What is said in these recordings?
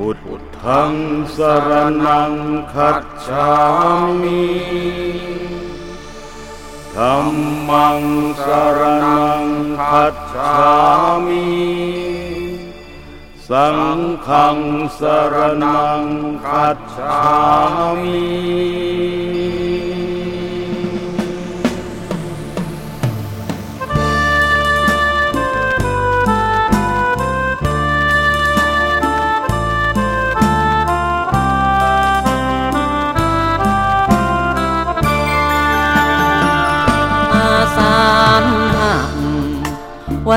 พุทธังสรนังคัจฉามิธรรมังสรนังคัจฉามิ สังฆังสรนังคัจฉามิ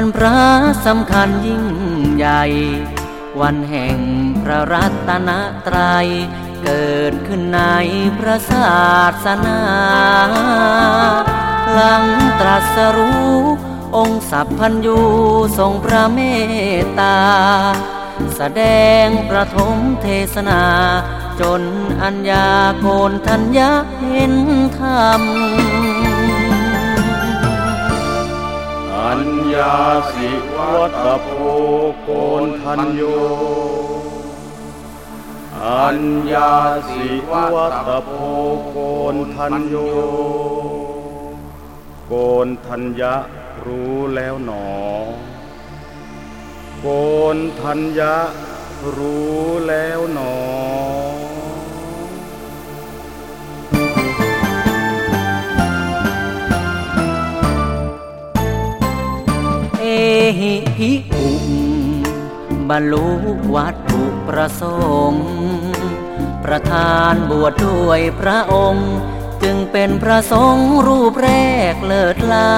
วันพระสำคัญยิ่งใหญ่ วันแห่งพระรัตนตรัย เกิดขึ้นในพระศาสนาหลังตรัสรู้ องค์สัพพัญญูทรงพระเมตตา แสดงประทมเทศนา จนอัญญาโกนทัญญาเห็นธรรม ญาสิวัตโพโกนทันโย อัญญาสิวัตโพโกนทันโย โกนทัญญะรู้แล้วหนอ โกนทัญญะรู้แล้วหนอ หิภิอุบรรลุวัตถุประสงค์ ประธานบวชดด้วยพระองค์ จึงเป็นพระสงฆ์รูปแรกเลิศล้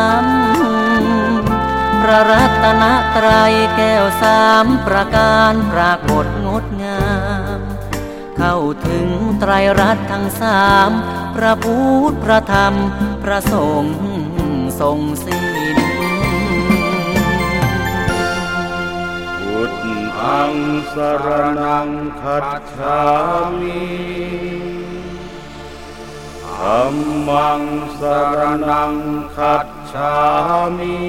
ำพระรัตนตรัยแก้วสามประการปรากฏงดงาม เข้าถึงไตรรัตน์ทั้งสามพระพุทธพระธรรม พระสงฆ์ทรงสิ้น ทธังสรนังคัจฉามิธัมมังสรนังคัจฉามิ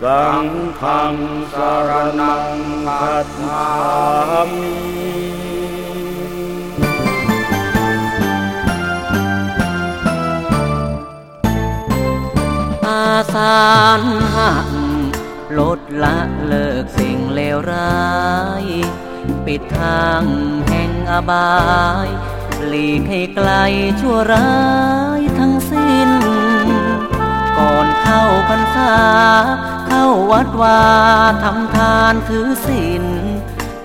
สังฆังสรนังคัจฉามิอาสานหัก ลดละเลิกสิ่งเลวร้าย ปิดทางแห่งอบาย หลีกให้ไกลชั่วร้ายทั้งสิ้น ก่อนเข้าพรรษา เข้าวัดวาทำทานถือศีล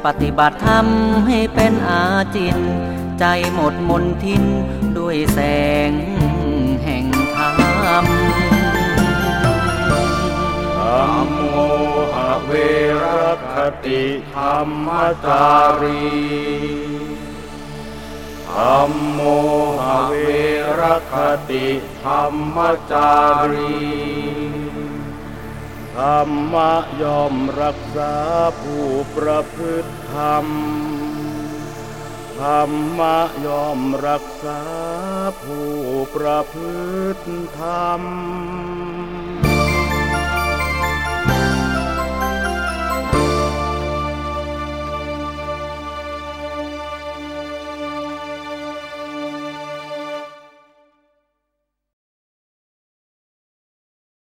ปฏิบัติธรรมให้เป็นอาจิน ใจหมดมนทินด้วยแสง คติธรรมจารีธัมโมหะเวรคติธรรมจารีธรรมย่อมรักษาผู้ประพฤติธรรม ธรรมย่อมรักษาผู้ประพฤติธรรม